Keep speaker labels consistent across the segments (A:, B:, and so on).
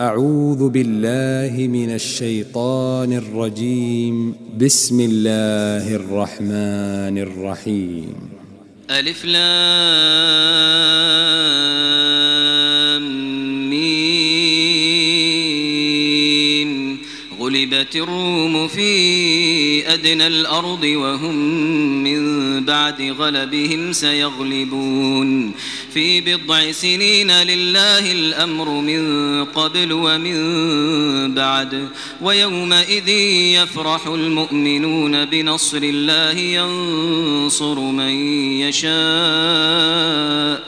A: أعوذ بالله من الشيطان الرجيم. بسم الله الرحمن الرحيم.
B: ألف لام. غلبت الروم في ادنى الأرض وهم من بعد غلبهم سيغلبون في بضع سنين لله الأمر من قبل ومن بعد ويومئذ يفرح المؤمنون بنصر الله ينصر من يشاء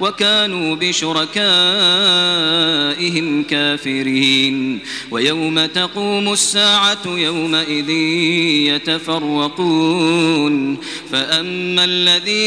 B: وكانوا بشركائهم كافرين. ويوم تقوم الساعة يومئذ يتفرقون. فأما الذين